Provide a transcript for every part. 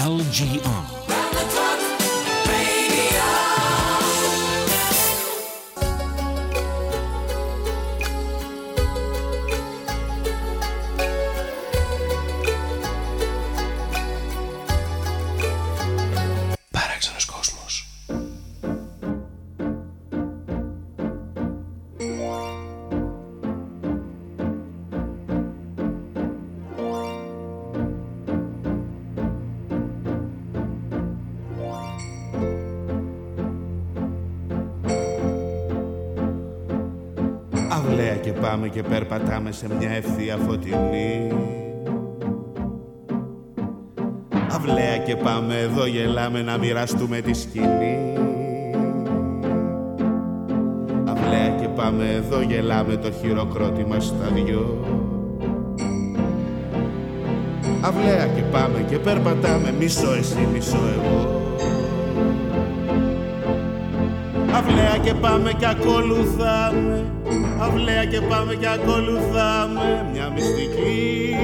LGR. Και περπατάμε σε μια ευθεία φωτεινή. Αυλαία και πάμε εδώ γελάμε να μοιραστούμε τη σκηνή. Αυλαία και πάμε εδώ γελάμε το χειροκρότημα στα δυο Αυλαία και πάμε και περπατάμε μισό εσύ μισό εγώ. Αυλαία και πάμε και ακολουθάμε αυλαία και πάμε και ακολουθάμε μια μυστική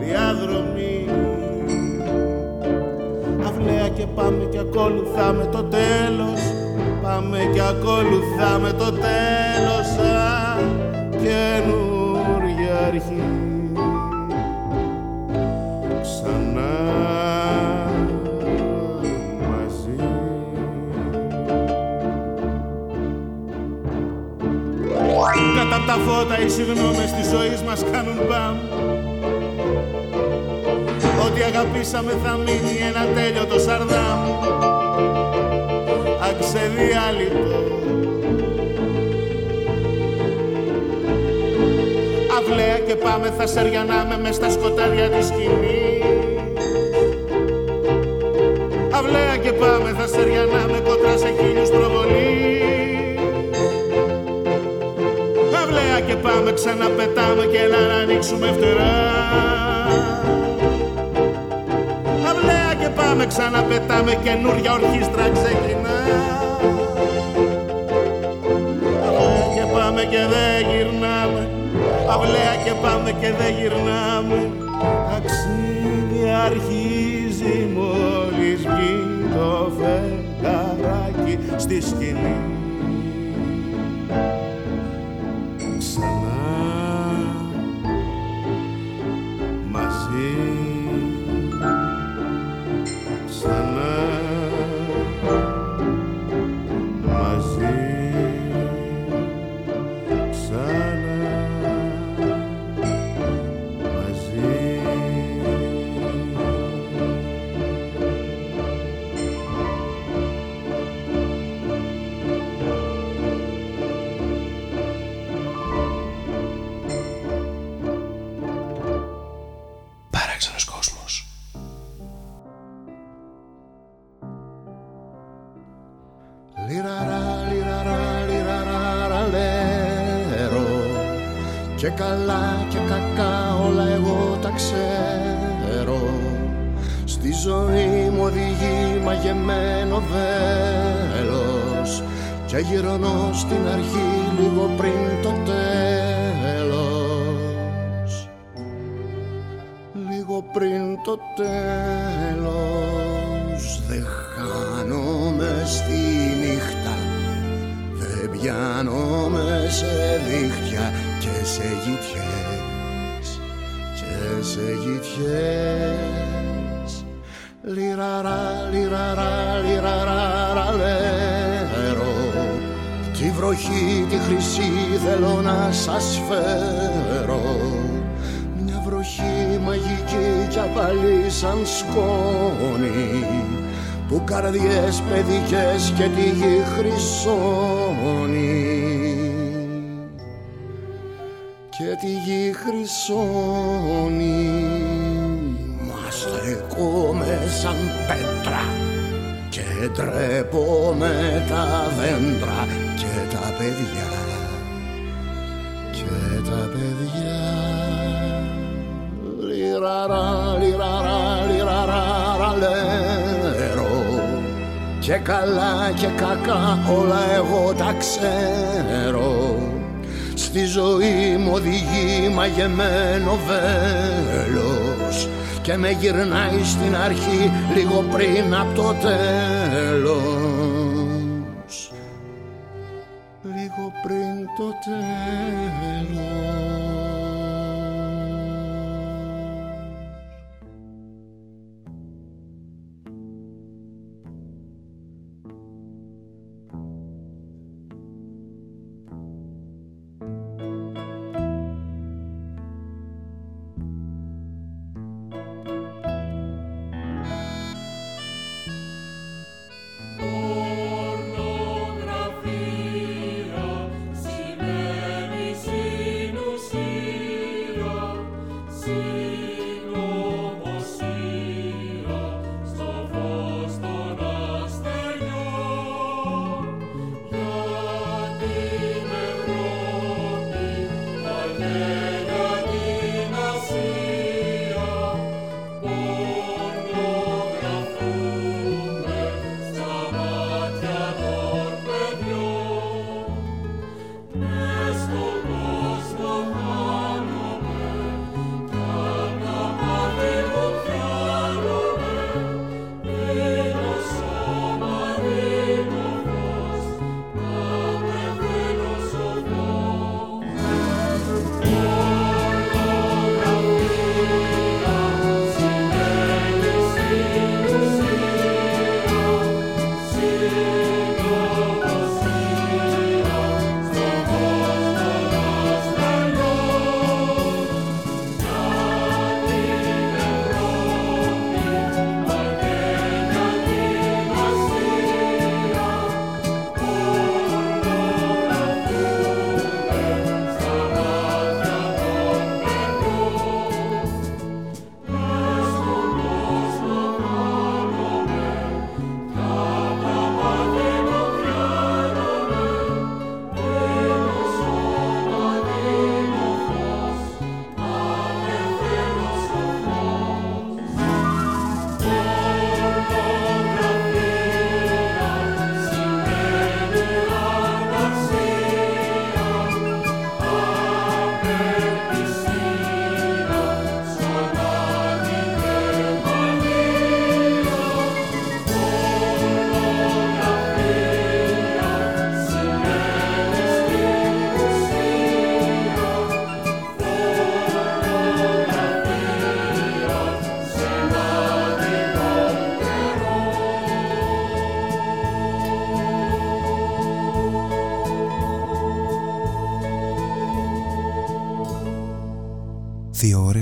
διαδρομή. Αυλαία και πάμε και ακολουθάμε το τέλος. Πάμε και ακολουθάμε το τέλος. Σαν καινούργια αρχή φώτα οι συγγνώμες της ζωής μας κάνουν μπαμ. Ό,τι αγαπήσαμε θα μείνει ένα τέλειο το σαρδάμ. Αξεδιάλειτο Αυλαία και πάμε θα σεριανάμε μες στα σκοτάδια της σκηνής. Αυλαία και πάμε θα σεριανάμε κοντρά σε χίλιους προβολή και πάμε ξαναπετάμε και έλα να ανοίξουμε φτερά. Αυλαία και πάμε ξαναπετάμε καινούρια ορχήστρα ξεκινά. Αυλαία και πάμε και δεν γυρνάμε. Αυλαία και πάμε και δεν γυρνάμε. Ταξίδι αρχίζει μόλις βγει το φεγγαράκι στη σκηνή και γυρνώ στην αρχή λίγο πριν το τέλος. Λίγο πριν το τέλος δεν χάνομαι στη νύχτα δεν πιάνομαι σε δίχτυα και σε γητιές και σε γητιές λιραρά λιραρά λιραρά λέει Τη βροχή τη χρυσή θέλω να σας φέρω. Μια βροχή μαγική κι απαλή σαν σκόνη Που καρδιές παιδικές και τη γη χρυσώνει. Και τη γη χρυσώνει. Μας στεκούμε σαν πέτρα και ντρέπομαι τα δέντρα τα παιδιά. Και τα παιδιά. Λιραρά, λιραρά, λιραρά, λέρω και καλά και κακά όλα εγώ τα ξέρω. Στη ζωή μου οδηγεί μαγεμένο βέλος και με γυρνάει στην αρχή λίγο πριν από το τέλος. Λίγο πριν το τέλος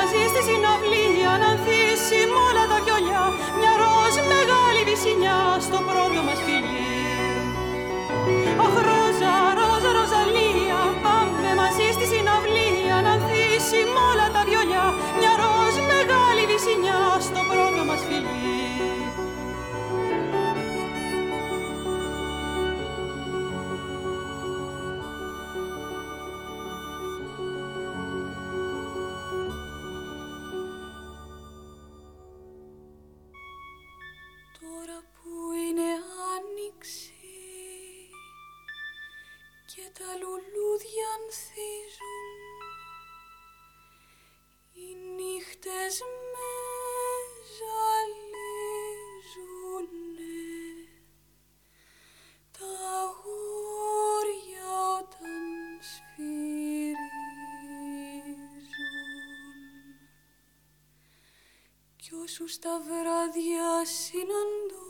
μαζί στη συναυλία να ανθίσουν όλα τα βιολιά μια ροζ μεγάλη βυσινιά στο πρώτο μας φιλί. Τα βράδια συναντούν.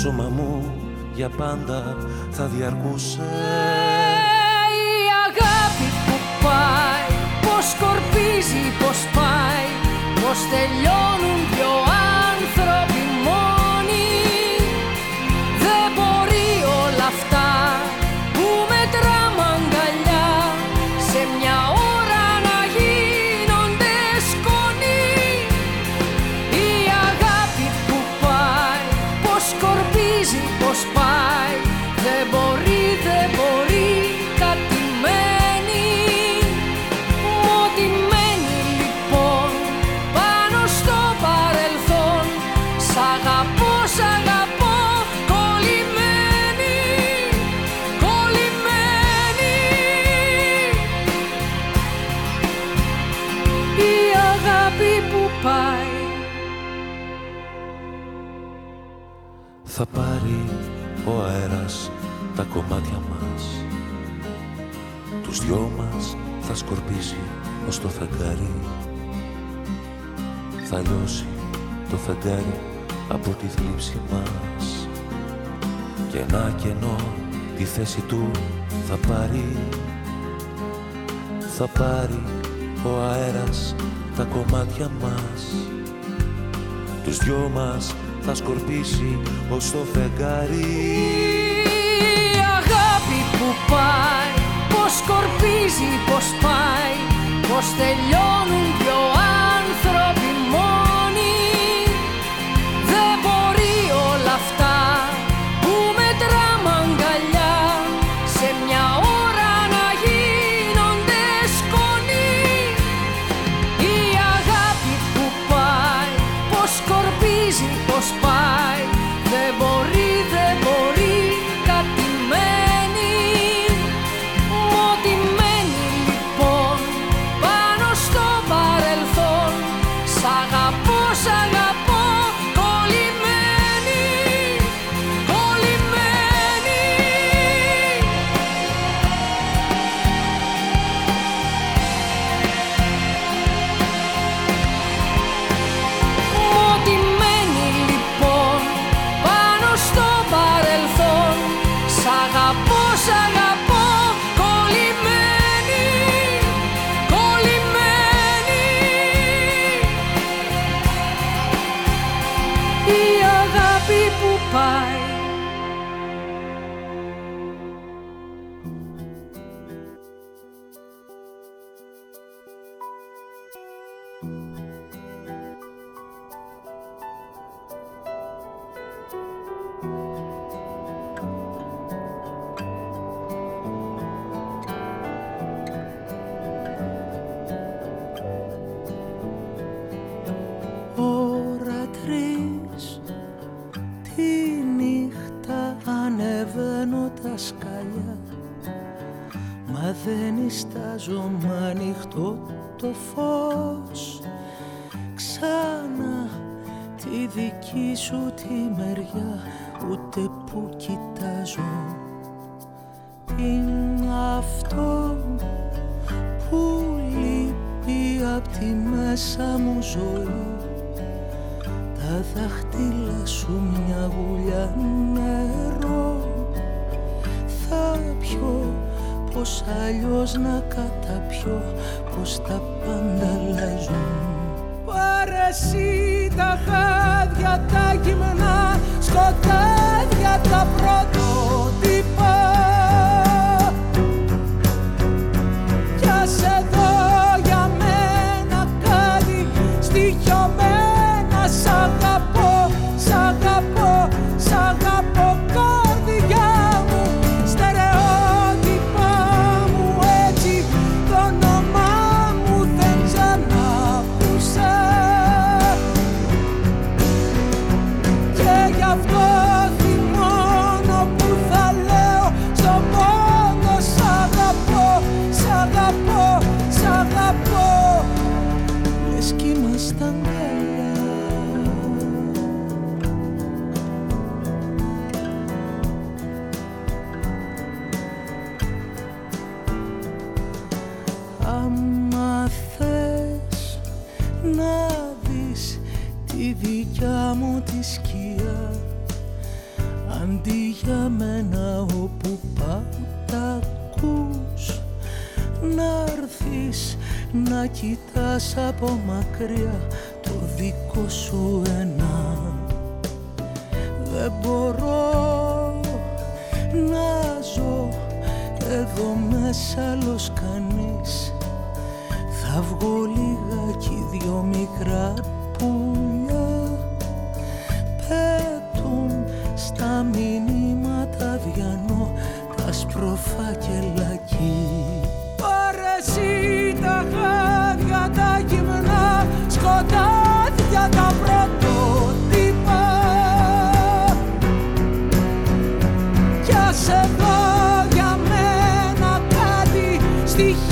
σώμα μου για πάντα θα διαρκούσε. Η αγάπη που πάει, πως σκορπίζει, πως πάει, πως τελειώνουν Θα λιώσει το φεγγάρι από τη θλίψη μας. Και ένα κενό τη θέση του θα πάρει. Θα πάρει ο αέρας τα κομμάτια μας. Τους δυο μας θα σκορπίσει ως το φεγγάρι. Αγάπη που πάει πως σκορπίζει πως πάει πως τελειώνουν δυο You.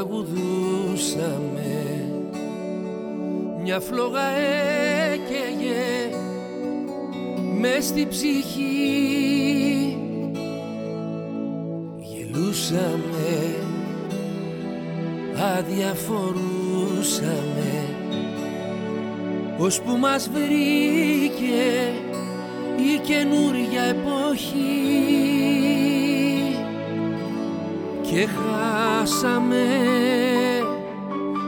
τραγουδούσαμε. Μια φλόγα έκαιγε μες στη ψυχή. Γελούσαμε αδιαφορούσαμε. Ως που μας βρήκε η καινούρια εποχή και χάσαμε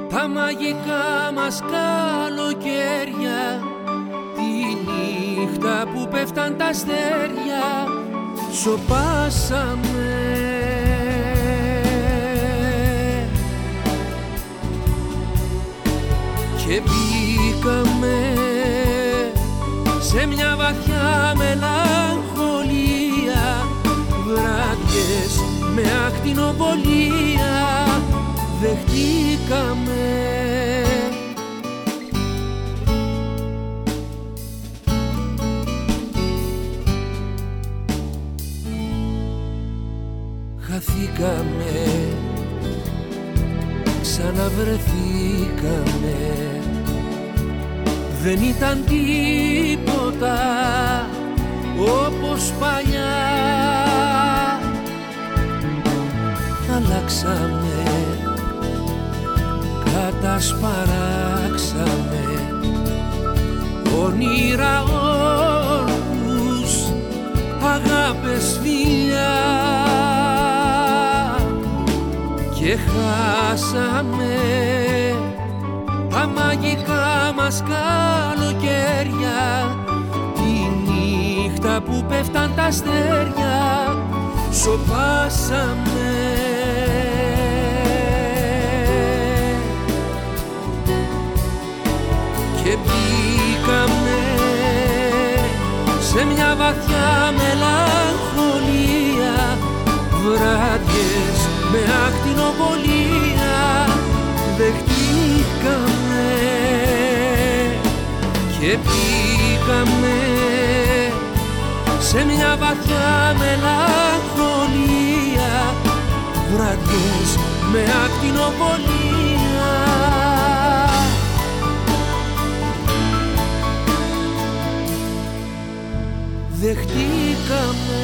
τα μαγικά μας καλοκαίρια τη νύχτα που πέφταν τα αστέρια σοπάσαμε. Και μπήκαμε σε μια βαθιά μελαγχολία βραδιές με ακτινοβολία δεχτήκαμε. Χαθήκαμε Ξαναβρεθήκαμε. Δεν ήταν τίποτα όπως παλιά. Κατασπαράξαμε Όνειρα όρκους Αγάπες φιλιά. Και χάσαμε Τα μαγικά μας καλοκαίρια. Τη νύχτα που πέφταν τα αστέρια Σοπάσαμε. και μπήκαμε σε μια βαθιά μελαγχολία. Βράδιες με ακτινοβολία δεχτήκαμε. Και μπήκαμε σε μια βαθιά μελαγχολία. Βράδιες με ακτινοβολία δεχτήκαμε.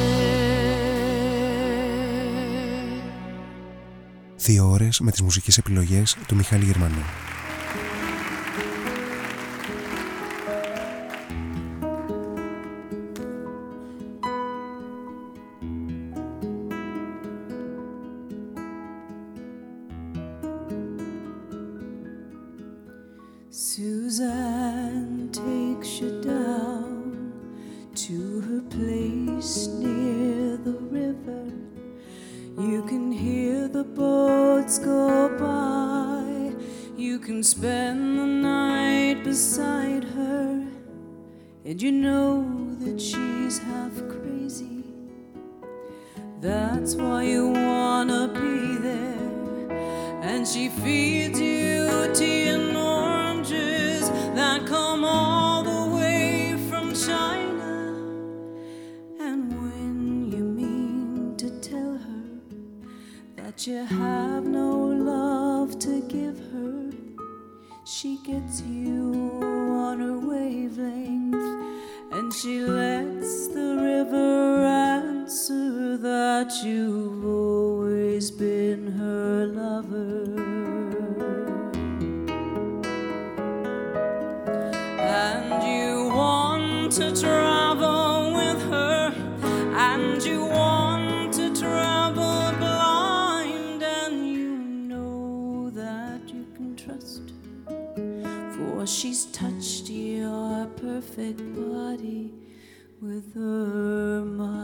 Δύο ώρες με τις μουσικές επιλογές του Μιχάλη Γερμανού. perfect body with her mind.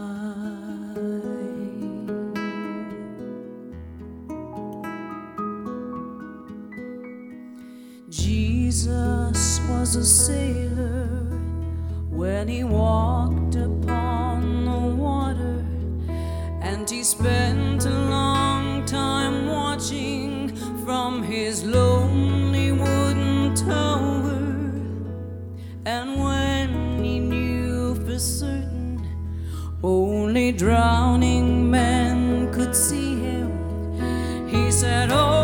Jesus was a sailor when he walked upon the water, and he spent a long time watching from his low. drowning man could see him. He said, Oh.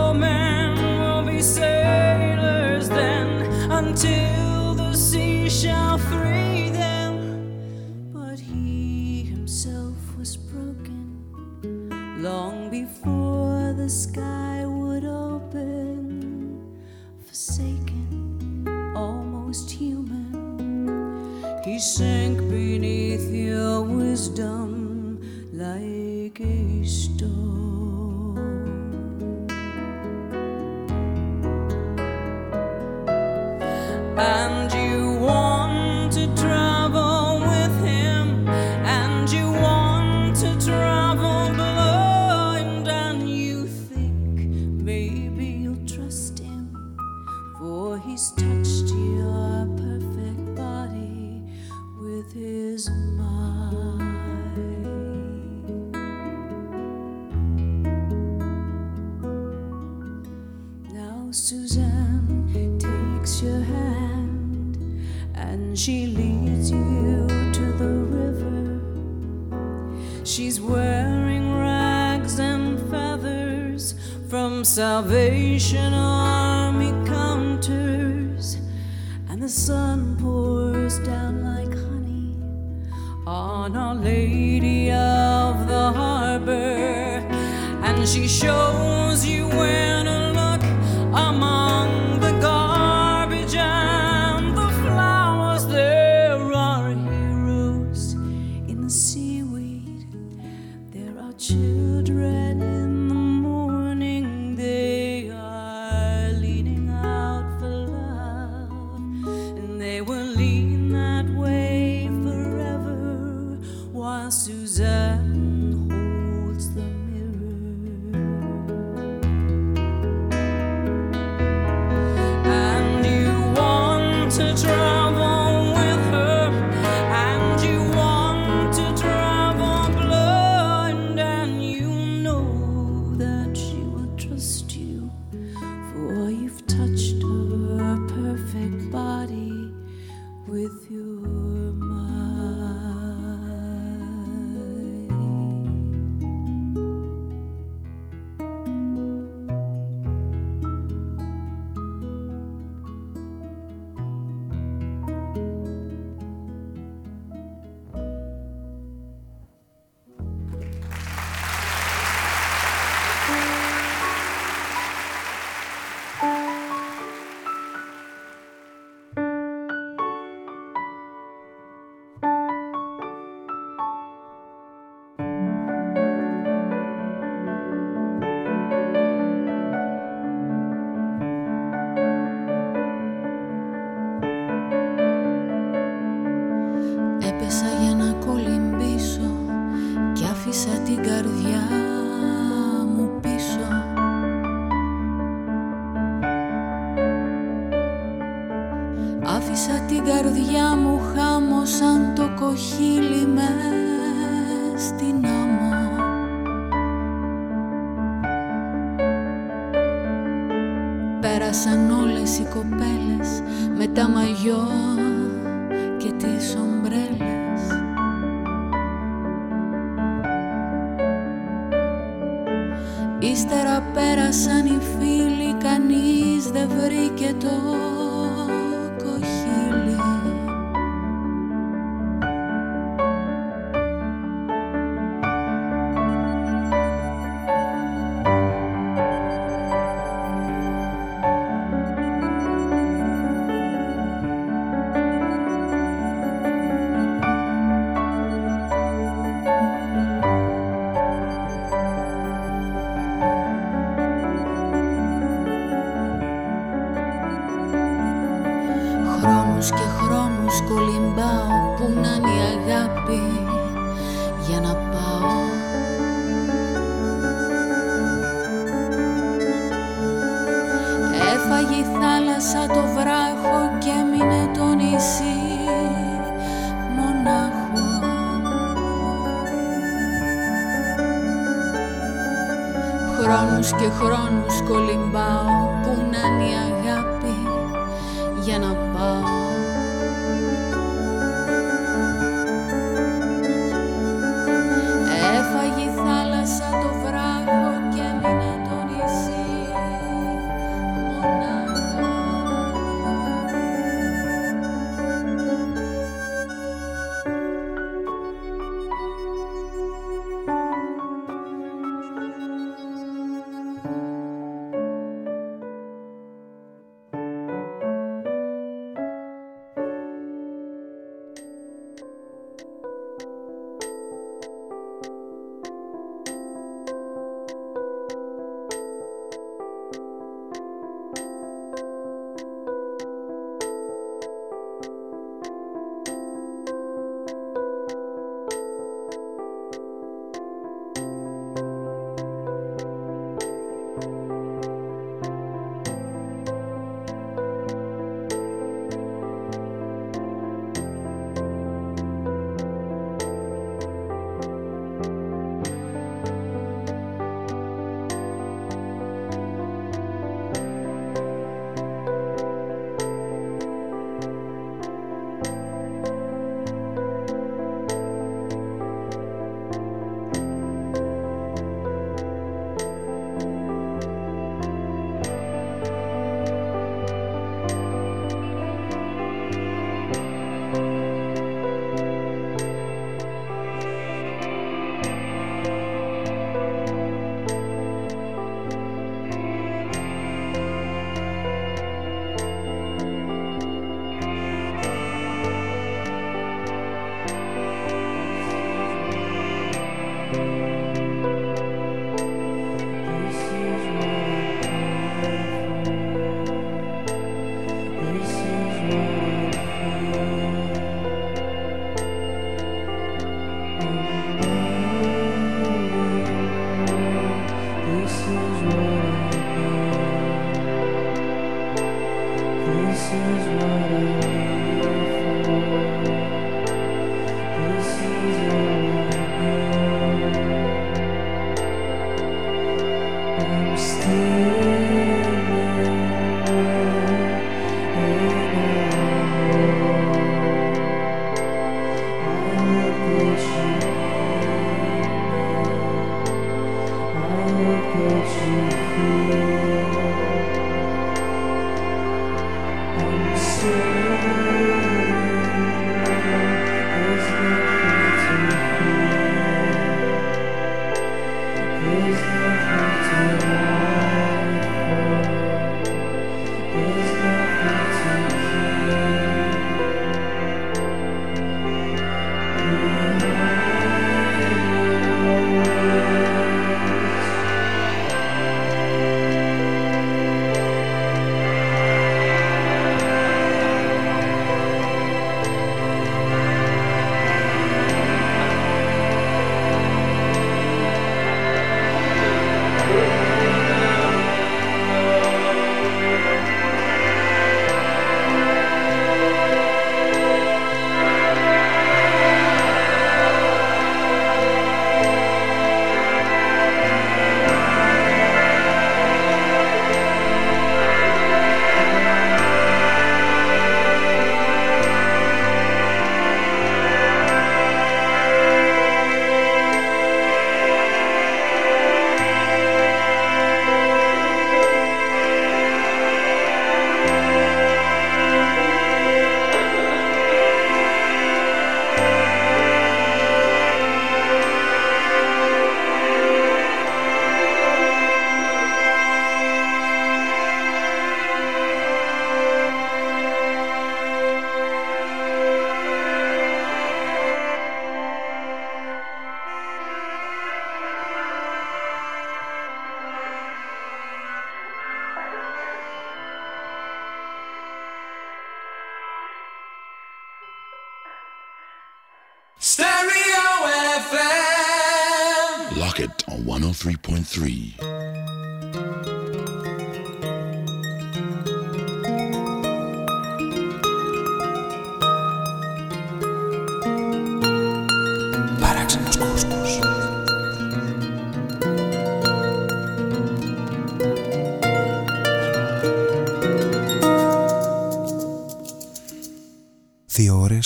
τα ροπέρα σαν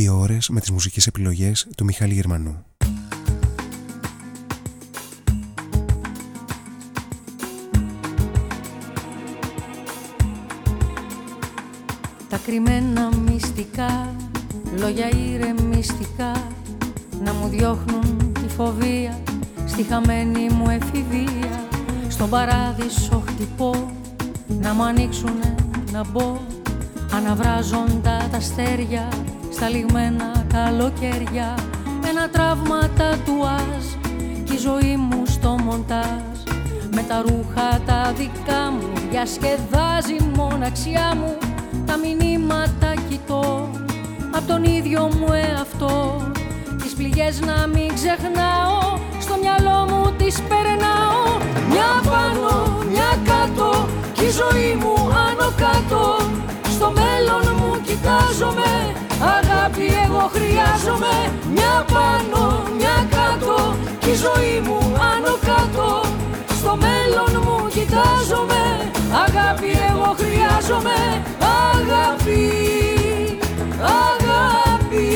Δύο ώρες με τις μουσικές επιλογές του Μιχάλη Γερμανού. Τα κρυμμένα μυστικά, λόγια ηρεμιστικά Να μου διώχνουν τη φοβία στη χαμένη μου εφηβεία Στον παράδεισο χτυπώ, να μου ανοίξουνε να μπω Αναβράζοντα τα αστέρια στα λιγμένα καλοκαίρια Ένα τραύμα τα τουάζ κι η ζωή μου στο μοντάζ. Με τα ρούχα τα δικά μου διασκεδάζει μοναξιά μου. Τα μηνύματα κοιτώ απ' τον ίδιο μου εαυτό. Τις πληγές να μην ξεχνάω στο μυαλό μου τις περνάω. Μια πάνω, μια κάτω κι η ζωή μου άνω κάτω. Στο μέλλον μου κοιτάζομαι Αγάπη εγώ χρειάζομαι Μια πάνω, μια κάτω Κι η ζωή μου άνω κάτω. Στο μέλλον μου κοιτάζομαι Αγάπη εγώ χρειάζομαι Αγάπη, αγάπη,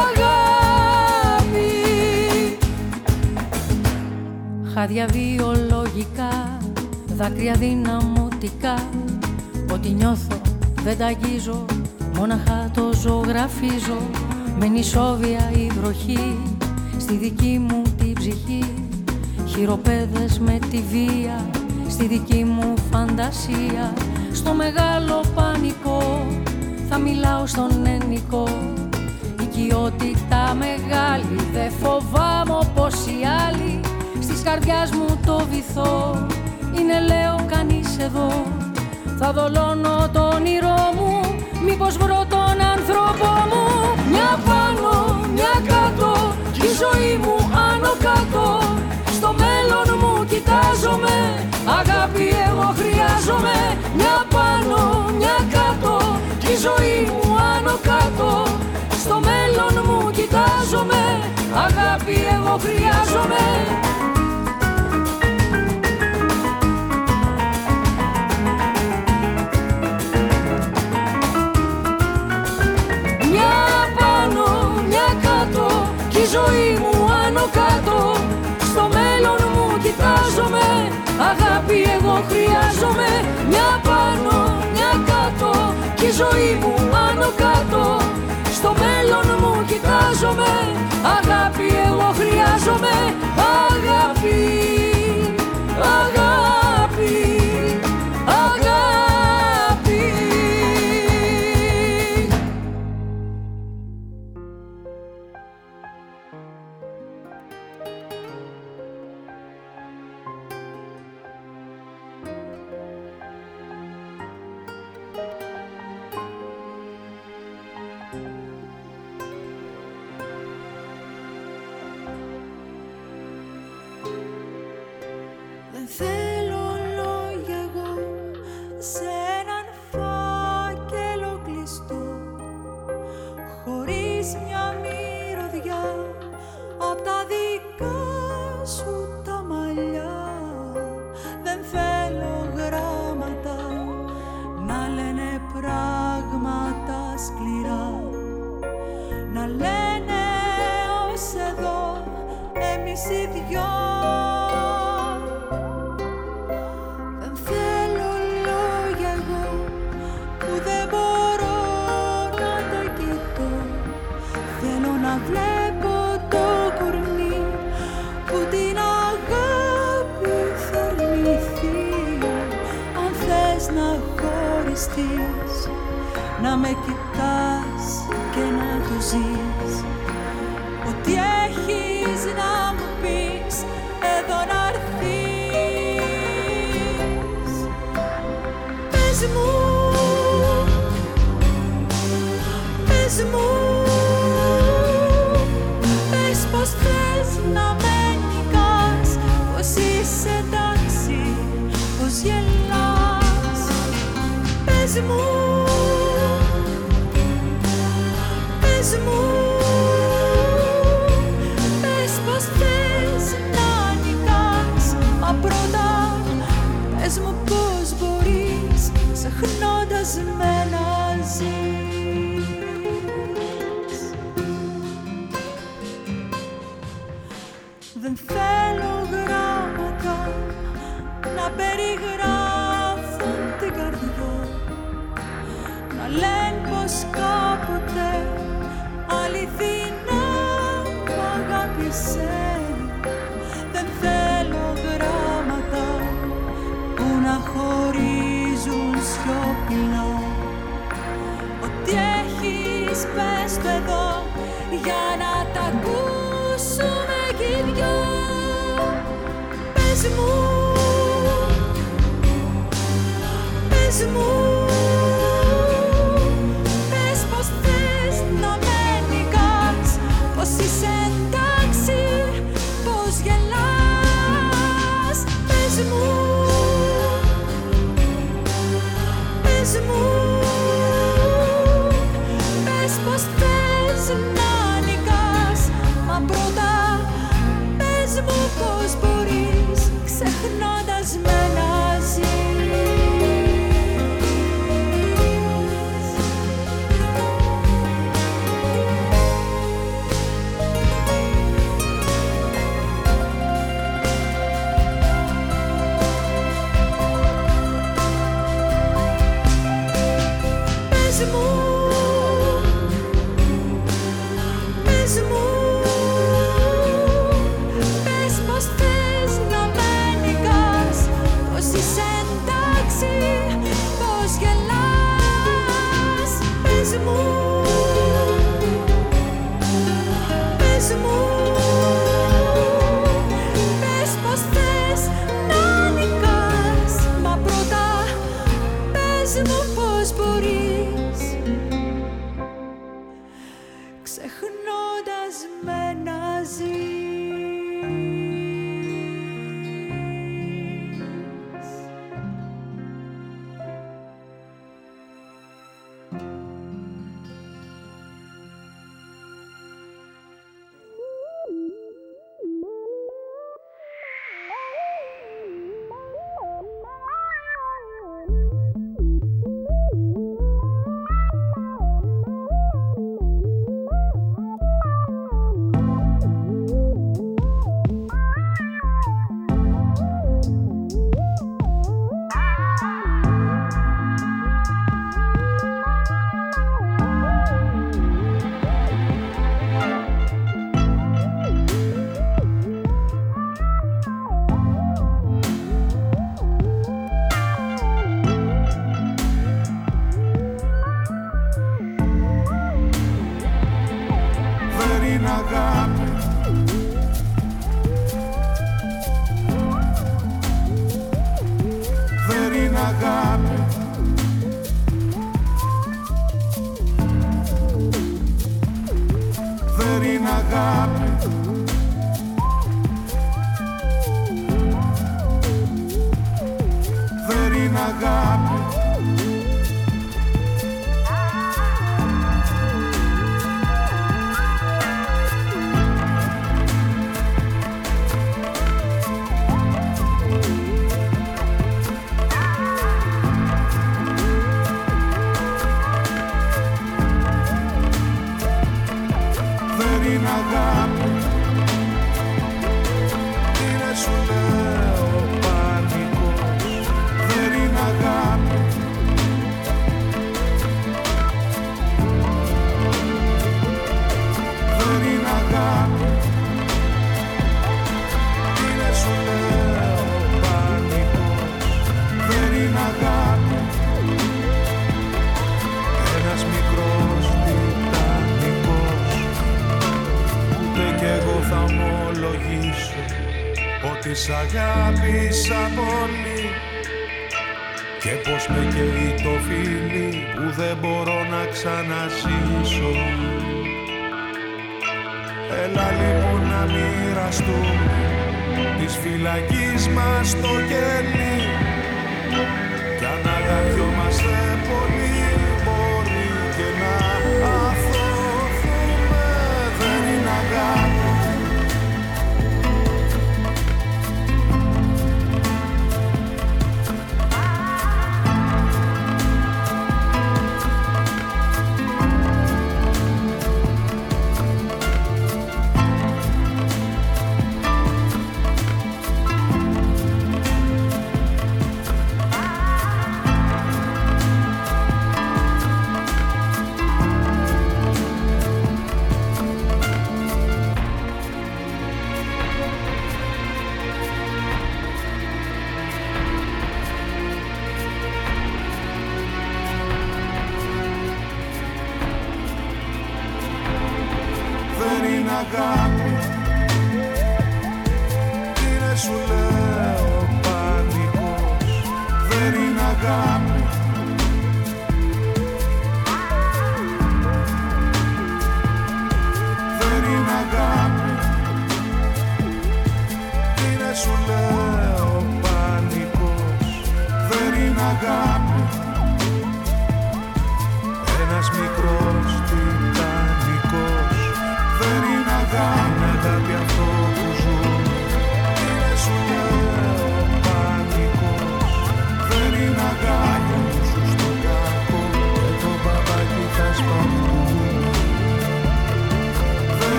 αγάπη. Χάδια βιολογικά Δάκρυα δυναμωτικά Ό,τι νιώθω δεν τα αγγίζω Μόναχα το ζωγραφίζω Με νησόβια η βροχή Στη δική μου την ψυχή. Χειροπέδες με τη βία Στη δική μου φαντασία. Στο μεγάλο πανικό Θα μιλάω στον ενικό Οικειότητα μεγάλη Δεν φοβάμαι όπως οι άλλοι. Στις καρδιάς μου το βυθό Είναι λέω κανείς εδώ. Θα δολώνω το όνειρό μου Μήπως βρω τον άνθρωπό μου Μια πάνω, μια κάτω Κι η ζωή μου άνω κάτω. Στο μέλλον μου κοιτάζομαι Αγάπη εγώ χρειάζομαι. Μια πάνω, μια κάτω Κι η ζωή μου άνω κάτω. Στο μέλλον μου κοιτάζομαι Αγάπη εγώ χρειάζομαι Αγάπη εγώ χρειάζομαι Μια πάνω, μια κάτω Κι η ζωή μου άνω κάτω. Στο μέλλον μου κοιτάζομαι Αγάπη εγώ χρειάζομαι Αγάπη,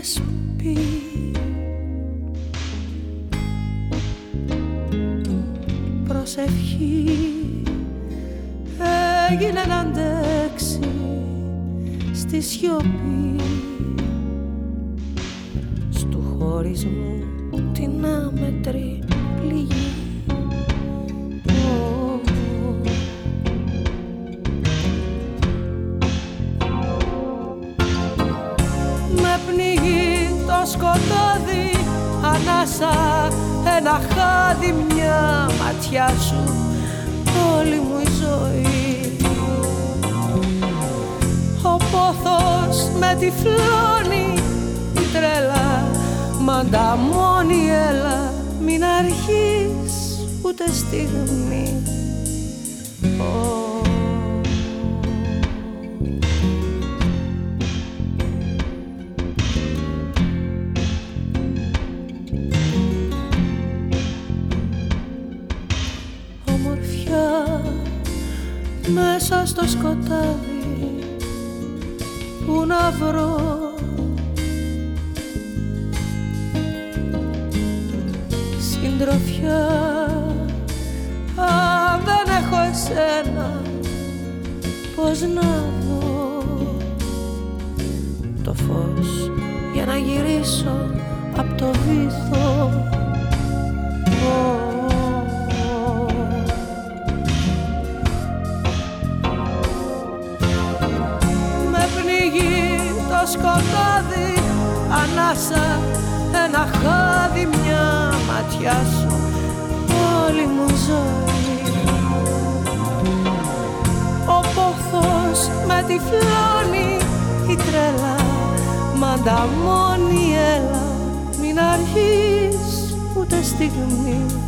είχες πει. Προσευχή έγινε να αντέξει στη σιωπή. Στου χωρισμού την άμετρη ανάσα ένα χάδι μια ματιά σου όλη μου η ζωή. Ο πόθος με τυφλώνει η τρέλα μόνη έλα μην αρχείς ούτε στιγμή. Μέσα στο σκοτάδι που να βρω. Συντροφιά αν δεν έχω εσένα πως να ούτε στιγμή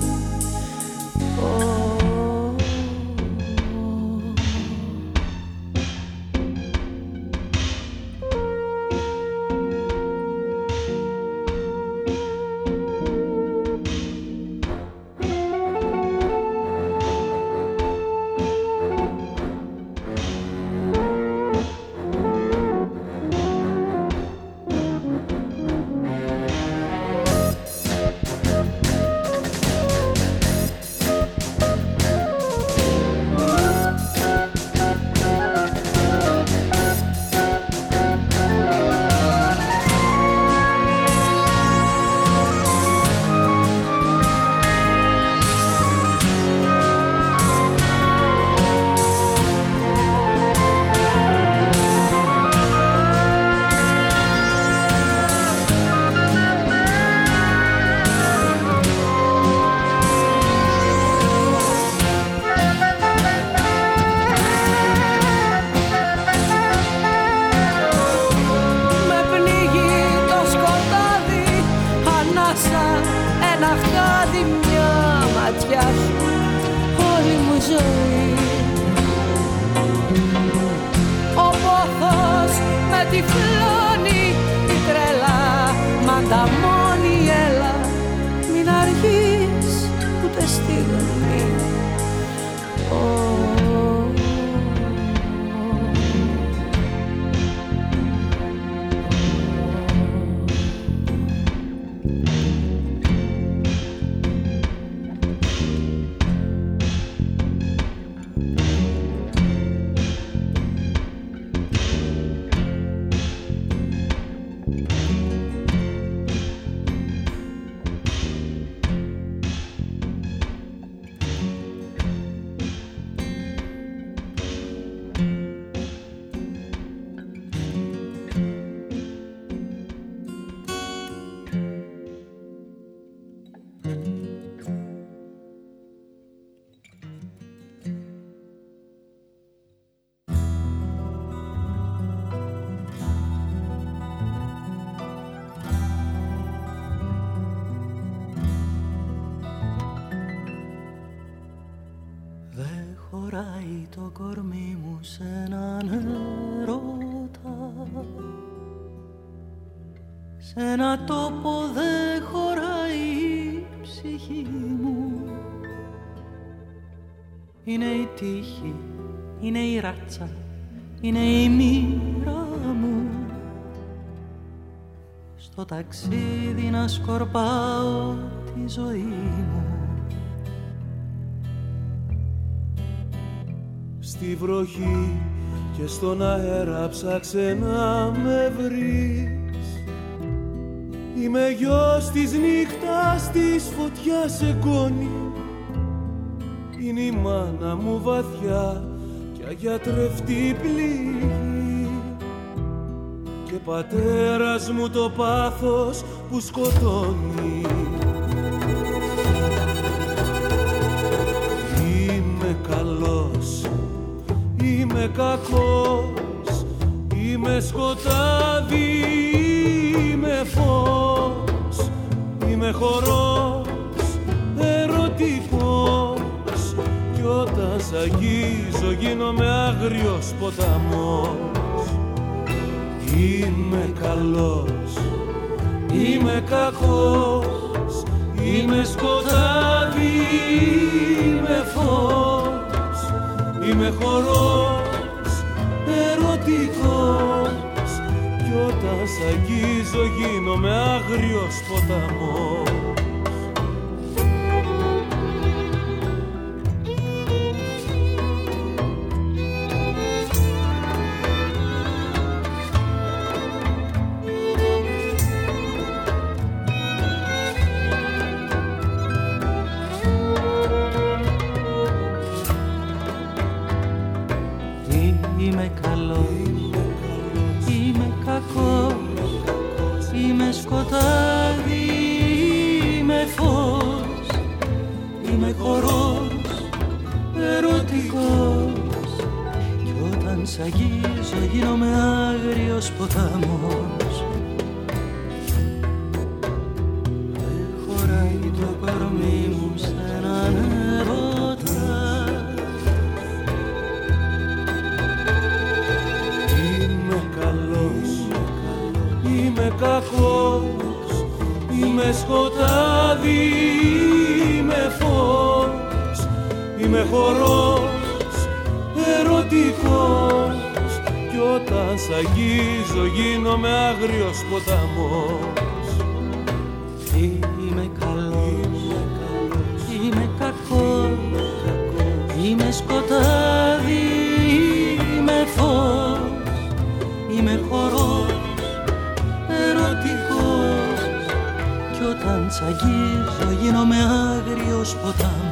ταξίδι να σκορπάω τη ζωή μου. Στη βροχή και στον αέρα ψάξε να με βρεις. Είμαι γιος της νύχτας της φωτιάς εγγόνη Είναι η μάνα μου βαθιά γιατρευτεί πληγή και πατέρας μου το πάθος που σκοτώνει. Είμαι καλός, είμαι κακός, είμαι σκοτάδι, είμαι φως, είμαι χορός, ερωτικός. Κι όταν σ' αγγίζω γίνομαι άγριος ποταμός Είμαι καλός, είμαι κακός Είμαι σκοτάδι, είμαι φως Είμαι χορός, ερωτικός. Κι όταν σ' αγγίζω γίνομαι άγριος ποταμός σκοτάδι είμαι φως Είμαι χορός ερωτικός. Κι όταν σ' αγγίζω γίνομαι άγριος ποταμός. είμαι χορός ερωτικός. Κι όταν σ' αγγίζω γίνομαι άγριος ποταμός. Είμαι καλός, είμαι, καλός, είμαι κακός, είμαι, κακός, σκοτάδι, είμαι φως, είμαι χορός ερωτικός. Κι όταν σ' αγγίζω γίνομαι άγριος ποταμός.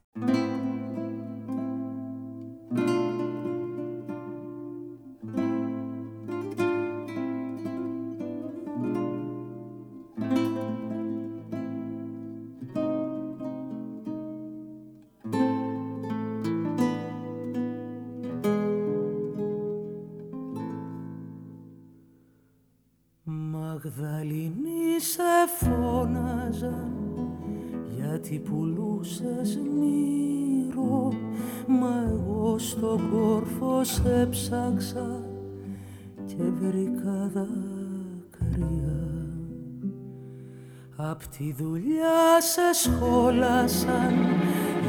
Απ' τη δουλειά σε σχόλασαν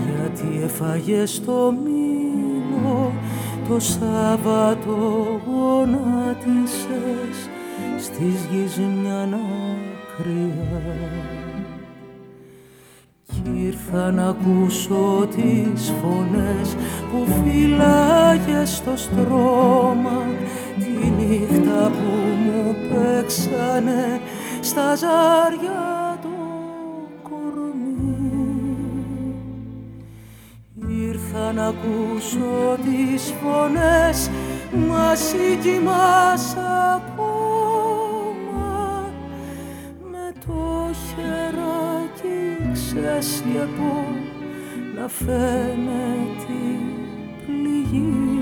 γιατί έφαγες το μήνο. Το Σάββατο γονάτισες στις γης μια κρύα κι ήρθα να ακούσω τις φωνές που φυλάγες στο στρώμα. Τη νύχτα που μου παίξανε στα ζάρια ήρθα να ακούσω τις φωνές μαζί κοιμάς ακόμα. Με το χεράκι ξέσλεπω να φαίνεται πληγή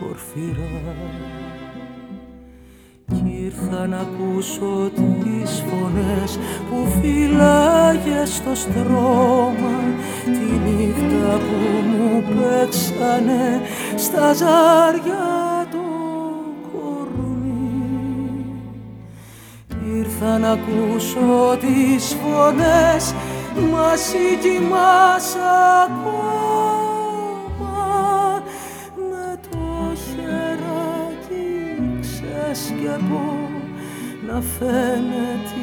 πορφυρά. Κι ήρθα να ακούσω τις φωνές που φυλάγε στο στρώμα. Τη νύχτα που μου παίξανε στα ζάρια ήρθα να ακούσω τις φωνές μαζί κοιμάς ακόμα να φαίνεται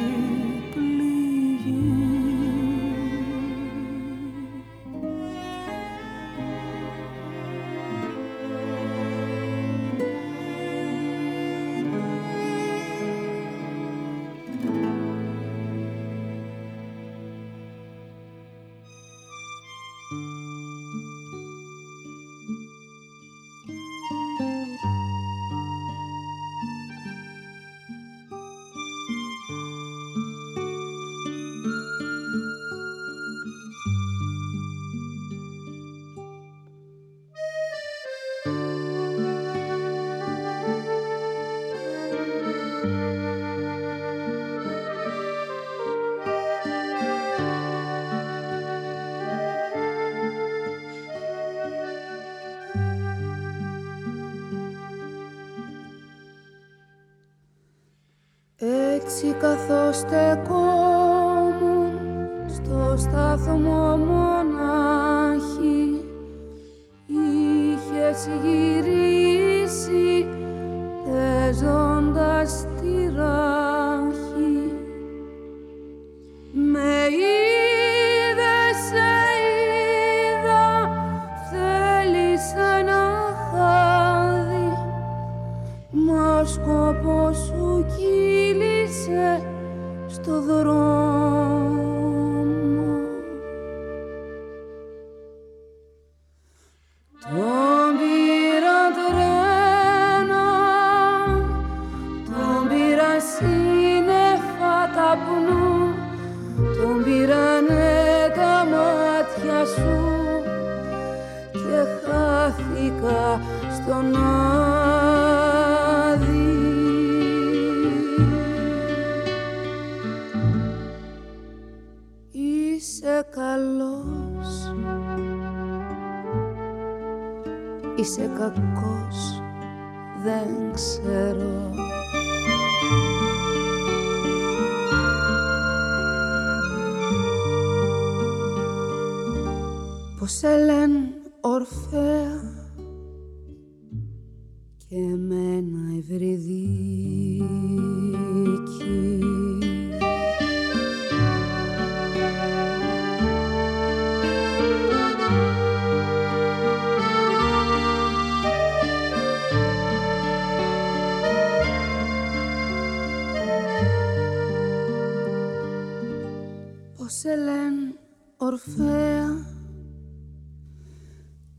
σε λένε Ορφέα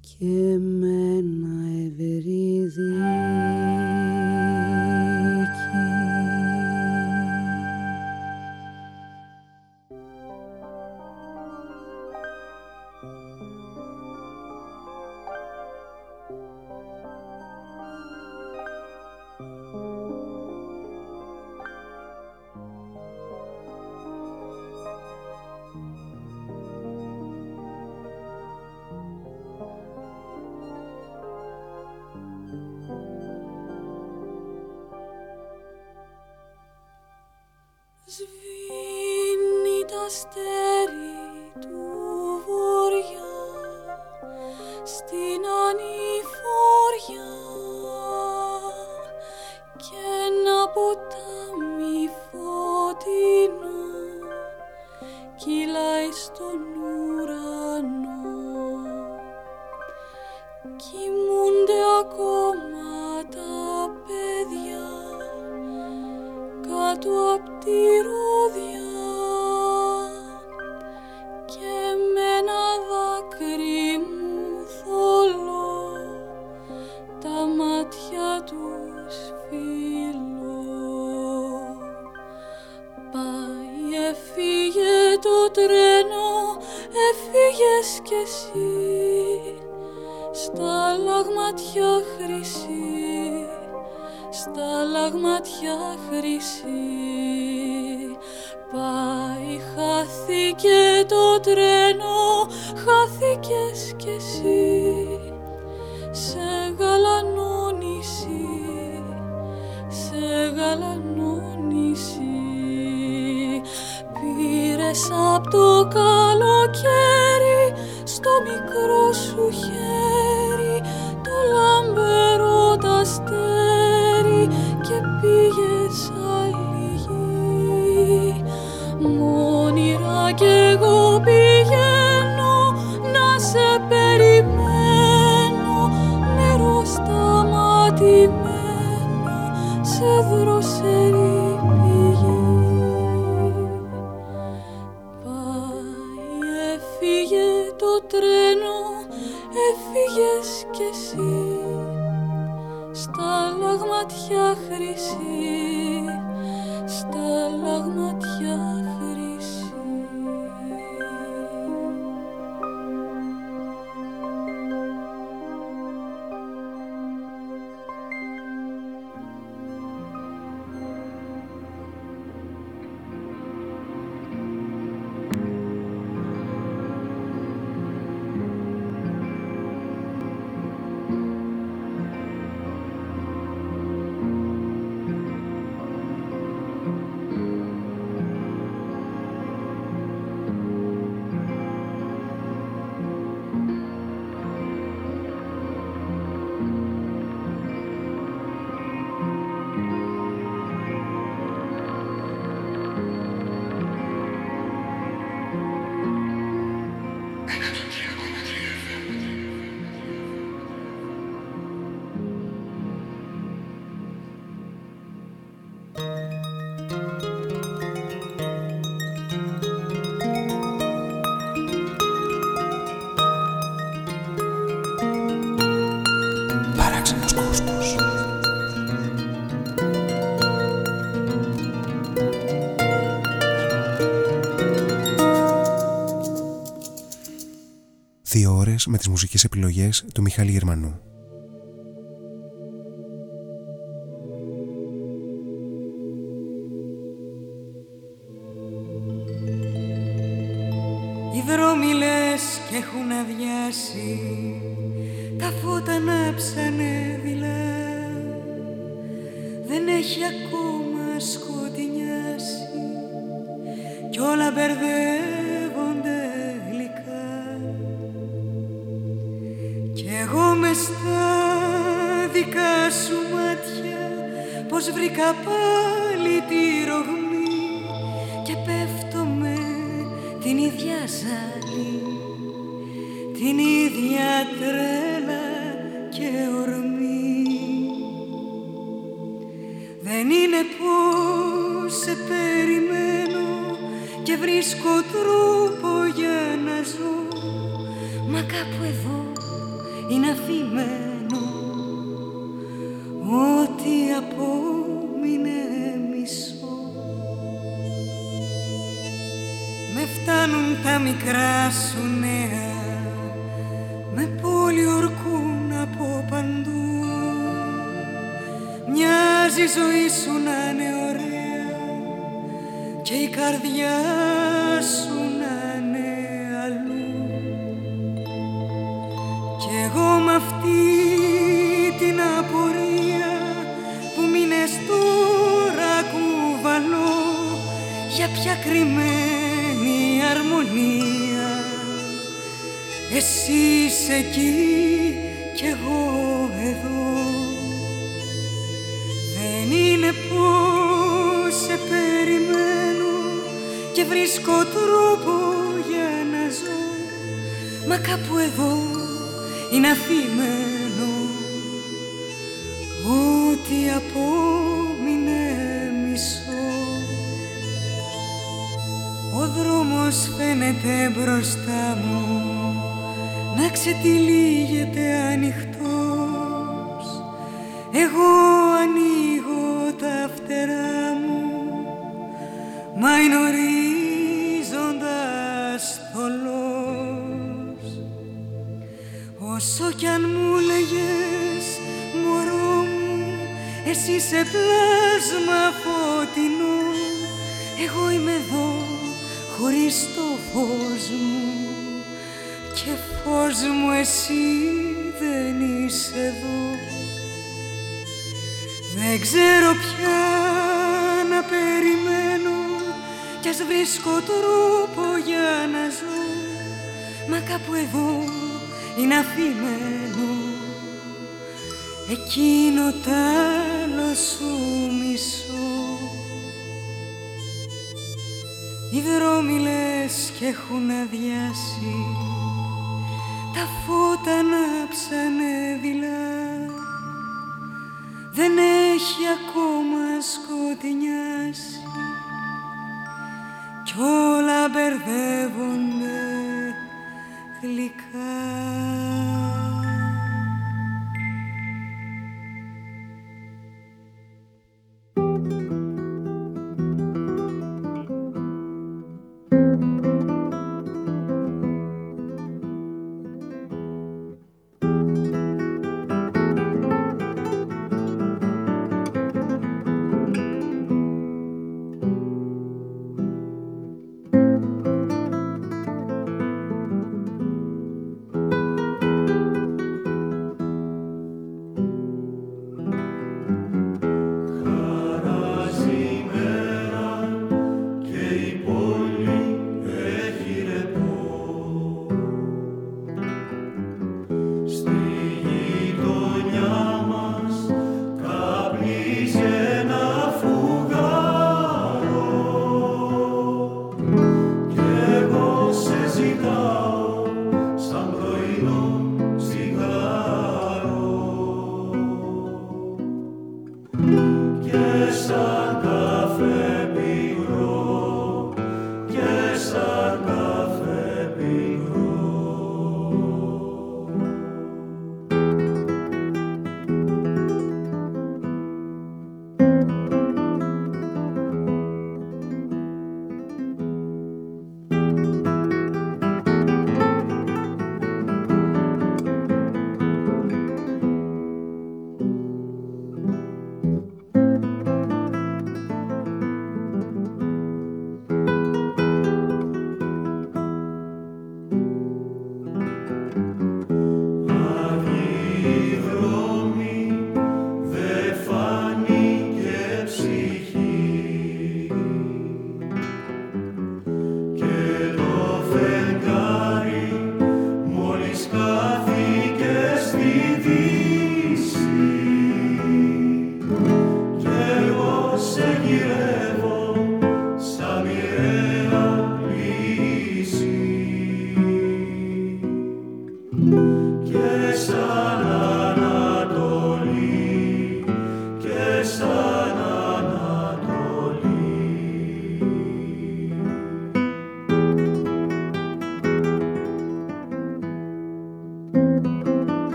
και εμένα με τις μουσικές επιλογές του Μιχάλη Γερμανού. Οι δρόμοι λες και έχουν αδειάσει κάπου εδώ είναι αφημένο. Εκείνο τ' άλλο σου μισό οι δρόμοι λες κι έχουν αδειάσει τα φώτα να δειλά. Δεν έχει ακόμα σκοτεινιάσει κι όλα μπερδεύονται γλυκά.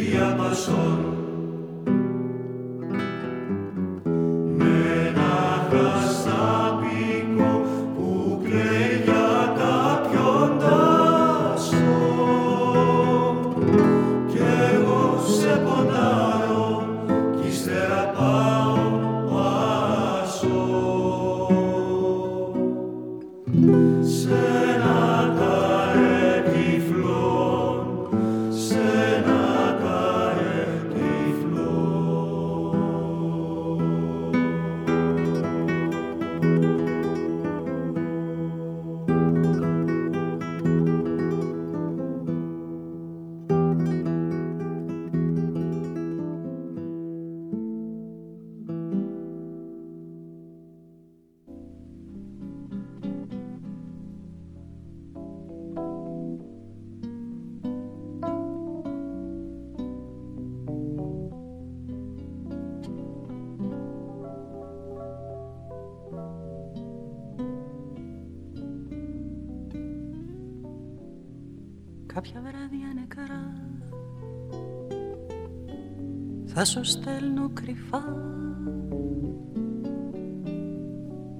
via pastor. Θα σου στέλνω κρυφά.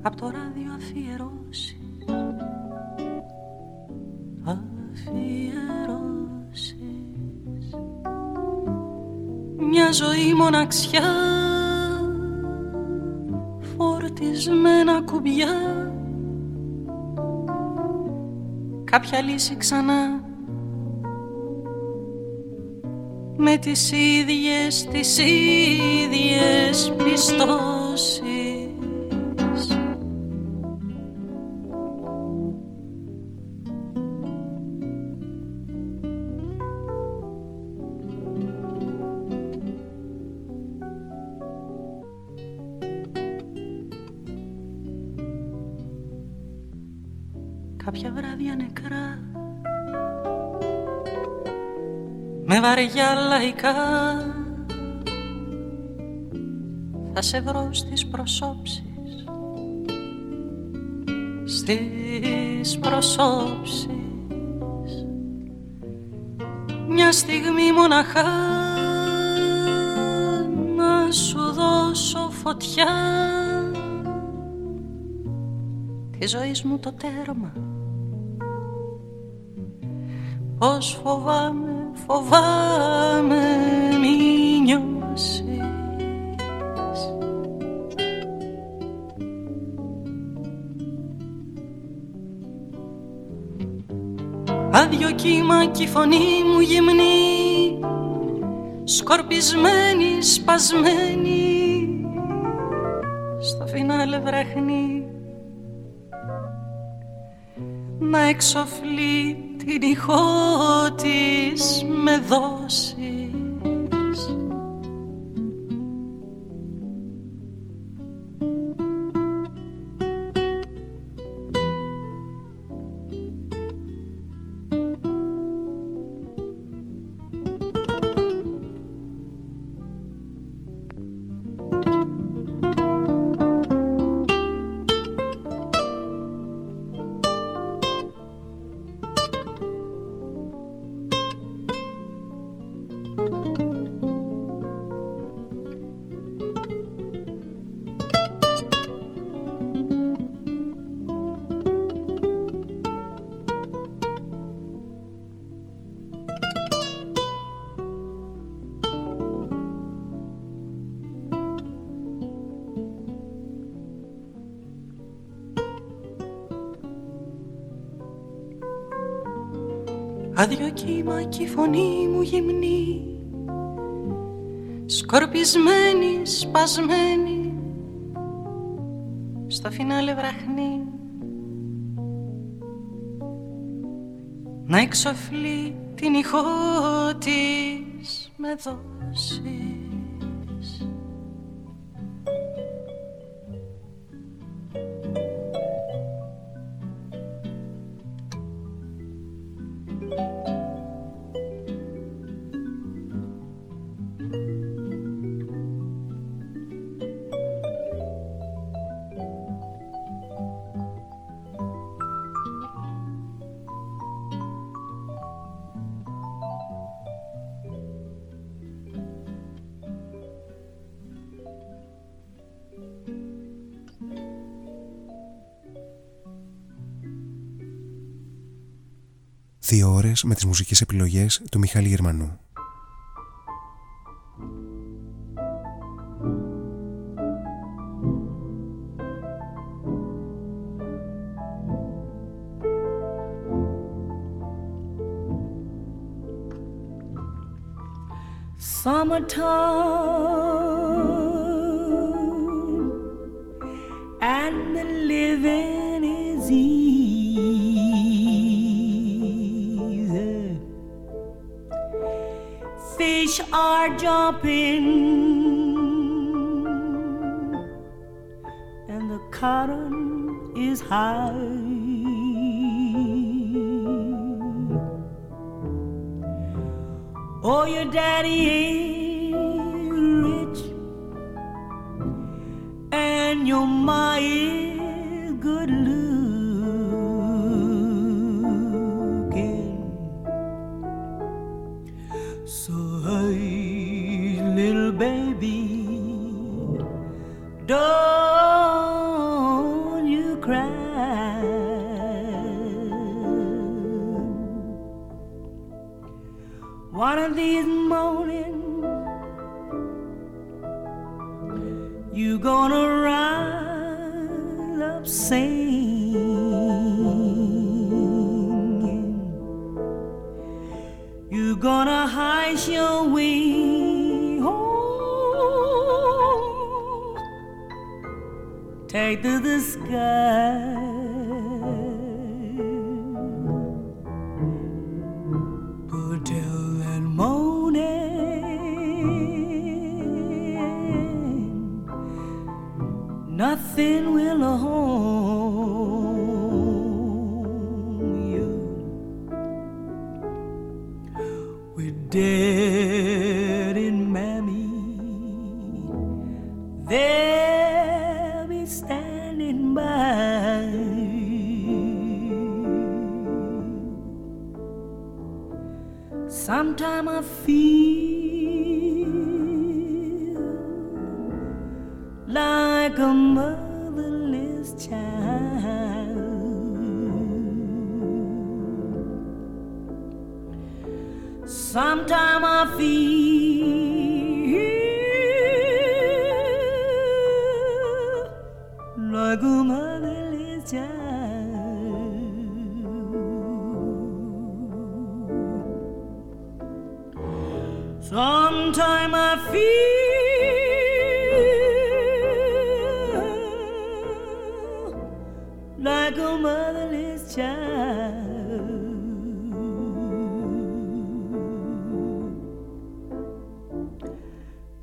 Απ' το ράδιο αφιερώσεις. Αφιερώσεις. Μια ζωή μοναξιά. Φορτισμένα κουμπιά. Κάποια λύση ξανά τις ίδιες, τις ίδιες πιστώσεις βαριά λαϊκά. Θα σε βρω στις προσώψεις. Στις προσώψεις. Μια στιγμή μοναχά να σου δώσω φωτιά. Τη ζωή μου το τέρμα. Πως φοβάμαι φοβάμαι μη νιώσεις. Άδειο κύμα κι η φωνή μου γυμνή σκορπισμένη, σπασμένη. Στο φινάλε βραχνή να εξοφλεί την ηχό της με δώσει Άδειο κύμα κι η φωνή μου γυμνή. Σκορπισμένη, σπασμένη. Στο φινάλε βραχνή. Να εξοφλεί την ηχό της με δόση με τις μουσικές επιλογές του Μιχάλη Γερμανού. up in nothing will harm you. We're dead in Mammy. They'll be standing by. Sometime I feel. a motherless child. Sometimes I feel. child.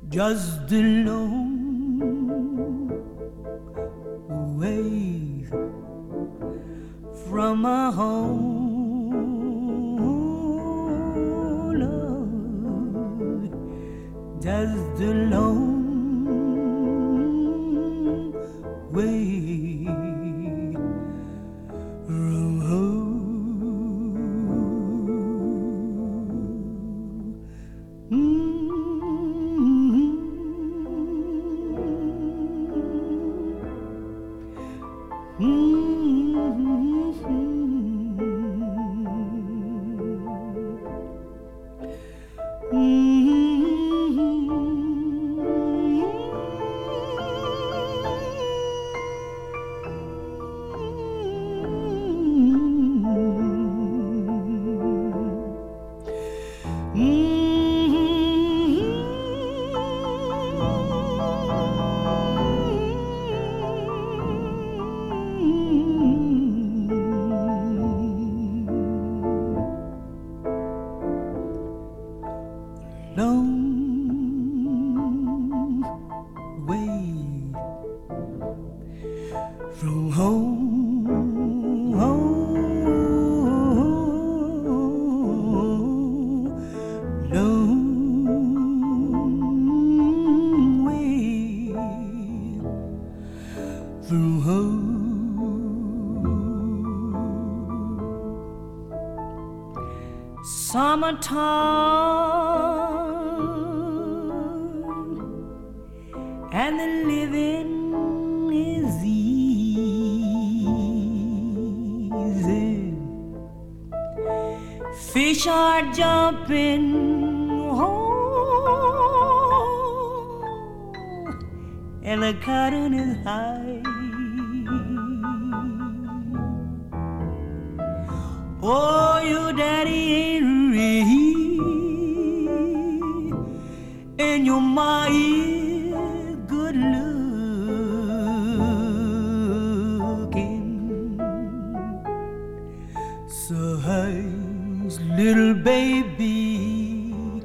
Just alone. little baby,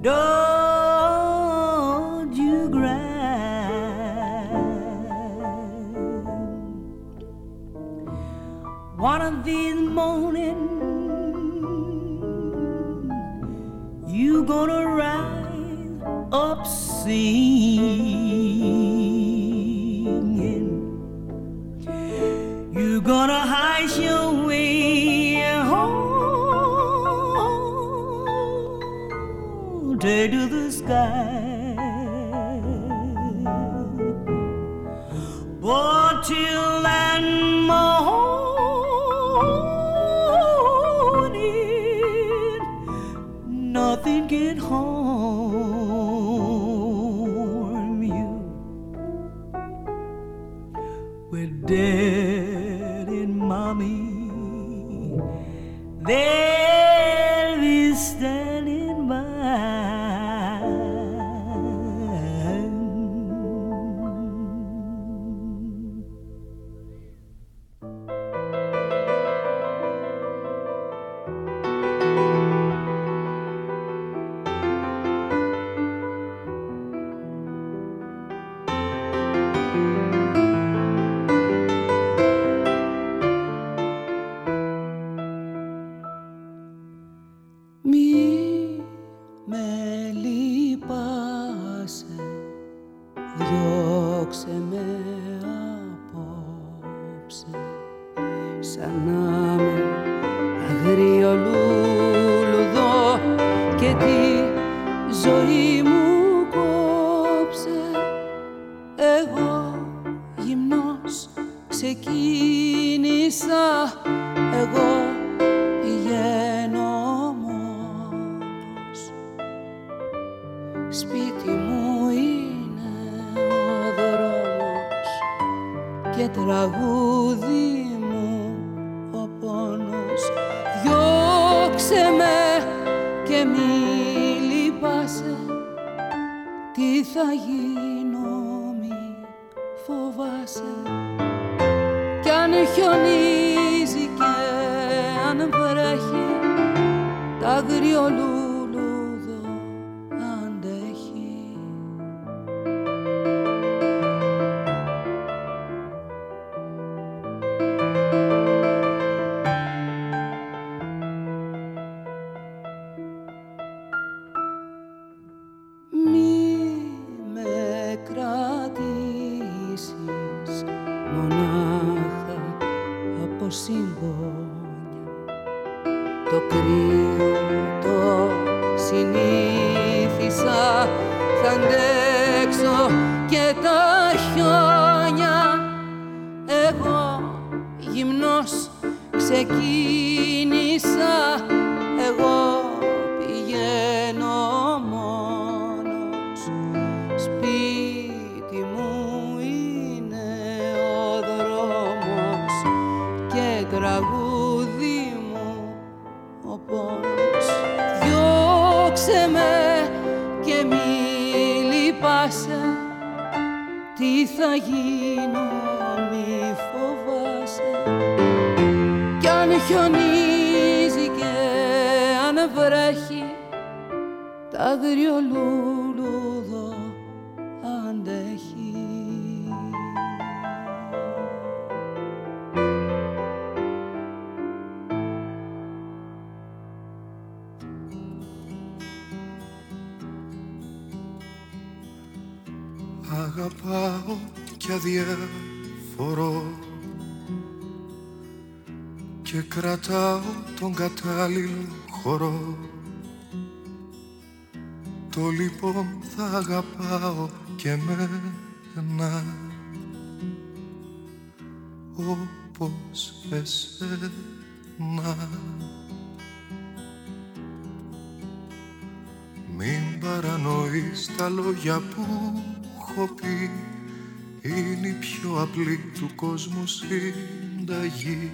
don't you cry. One of these mornings, you gonna rise up, see. güzel σε με και μη λυπάσαι. Τι θα γίνω μη φοβάσαι. Κι αν χιονίζει και αν βρέχει Τα δυο Φορώ και κρατάω τον κατάλληλο χώρο. το λοιπόν θα αγαπάω και μένα όπως εσένα Μην παρανοείς τα λόγια που έχω πει είναι η πιο απλή του κόσμου συνταγή.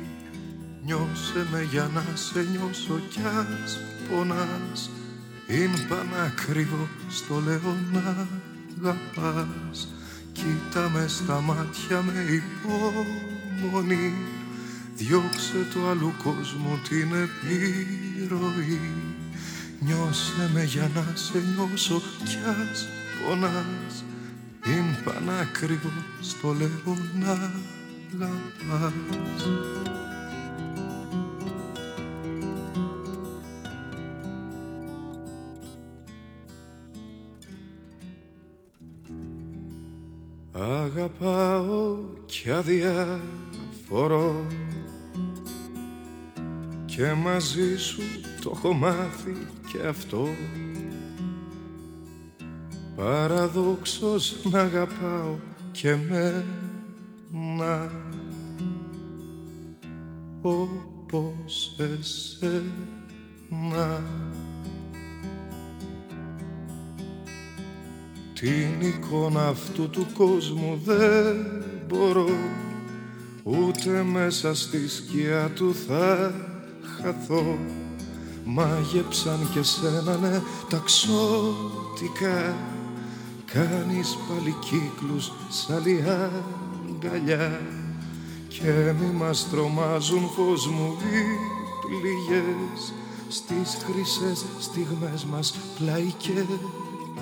Νιώσε με για να σε νιώσω κι ας πονάς. Είναι πανάκριβο στο λέω να αγαπάς. Κοίτα με στα μάτια με υπομονή. Διώξε το άλλου κόσμο την επιρροή. Νιώσε με για να σε νιώσω κι ας πονάς. Είναι πανάκριβο στο λέω να αγαπάς. Αγαπάω κι αδιαφορώ και μαζί σου το έχω μάθει και αυτό παραδόξως να αγαπάω και μένα όπως εσένα. Την εικόνα αυτού του κόσμου δεν μπορώ Ούτε μέσα στη σκιά του θα χαθώ. Μάγεψαν και σένα ναι ταξότικα Κάνεις πάλι κύκλους σαν αγκαλιά Και μη μας τρομάζουν φως μου οι πληγές Στις χρυσές στιγμές μας πλάι και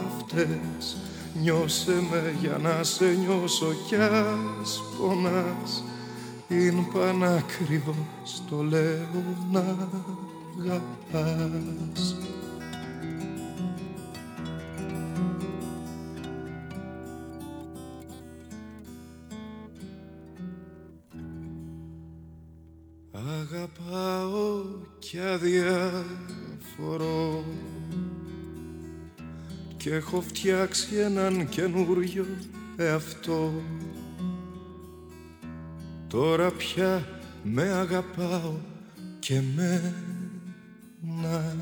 αυτές Νιώσε με για να σε νιώσω κι ας πονάς. Είναι πανάκριβος στο λέω να αγαπάς Αγαπάω κι αδιαφορώ και έχω φτιάξει έναν καινούριο εαυτό. Τώρα πια με αγαπάω και με να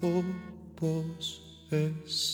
όπως εσένα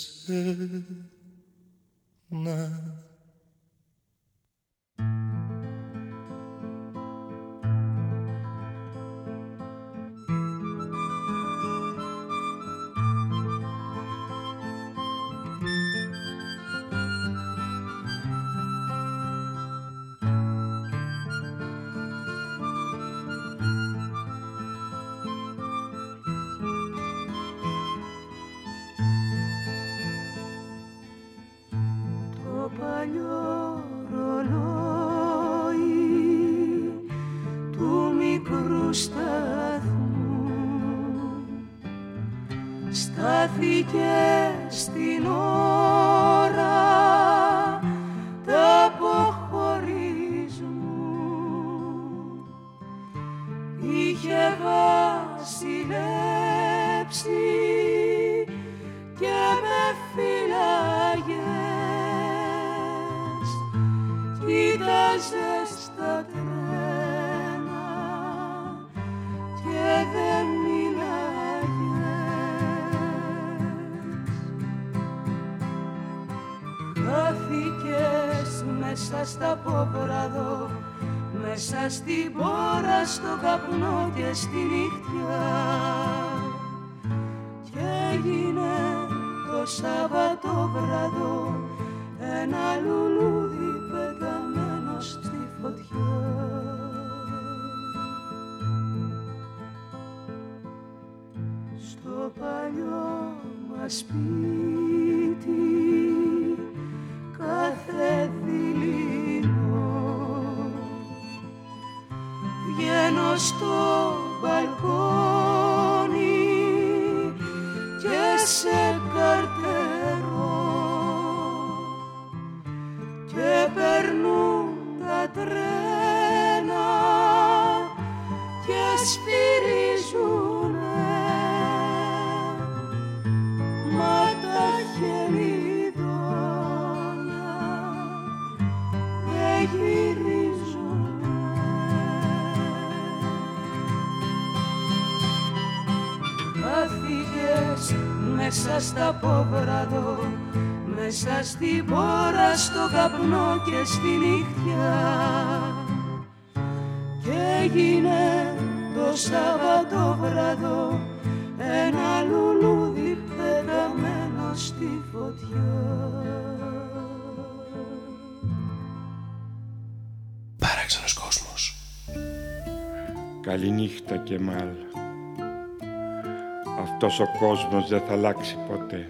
Αυτός ο κόσμος δεν θα αλλάξει ποτέ